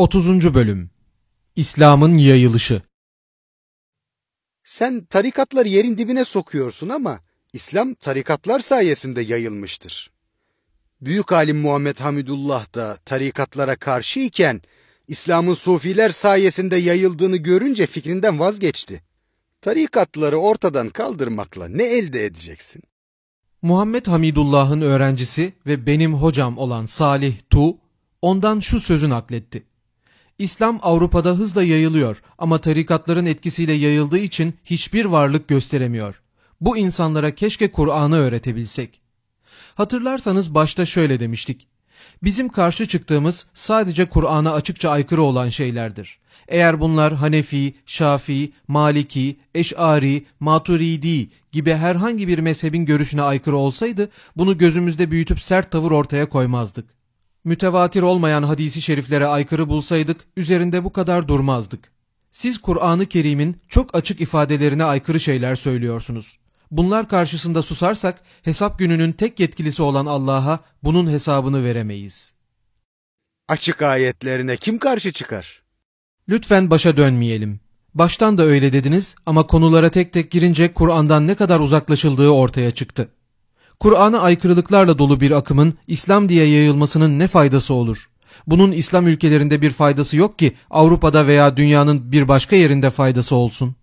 30. Bölüm İslam'ın Yayılışı Sen tarikatları yerin dibine sokuyorsun ama İslam tarikatlar sayesinde yayılmıştır. Büyük alim Muhammed Hamidullah da tarikatlara karşı iken İslam'ın sufiler sayesinde yayıldığını görünce fikrinden vazgeçti. Tarikatları ortadan kaldırmakla ne elde edeceksin? Muhammed Hamidullah'ın öğrencisi ve benim hocam olan Salih Tu ondan şu sözü nakletti. İslam Avrupa'da hızla yayılıyor ama tarikatların etkisiyle yayıldığı için hiçbir varlık gösteremiyor. Bu insanlara keşke Kur'an'ı öğretebilsek. Hatırlarsanız başta şöyle demiştik. Bizim karşı çıktığımız sadece Kur'an'a açıkça aykırı olan şeylerdir. Eğer bunlar Hanefi, Şafii, Maliki, Eş'ari, Maturidi gibi herhangi bir mezhebin görüşüne aykırı olsaydı bunu gözümüzde büyütüp sert tavır ortaya koymazdık. Mütevatir olmayan hadisi şeriflere aykırı bulsaydık üzerinde bu kadar durmazdık. Siz Kur'an-ı Kerim'in çok açık ifadelerine aykırı şeyler söylüyorsunuz. Bunlar karşısında susarsak hesap gününün tek yetkilisi olan Allah'a bunun hesabını veremeyiz. Açık ayetlerine kim karşı çıkar? Lütfen başa dönmeyelim. Baştan da öyle dediniz ama konulara tek tek girince Kur'an'dan ne kadar uzaklaşıldığı ortaya çıktı. Kur'an'a aykırılıklarla dolu bir akımın İslam diye yayılmasının ne faydası olur? Bunun İslam ülkelerinde bir faydası yok ki Avrupa'da veya dünyanın bir başka yerinde faydası olsun.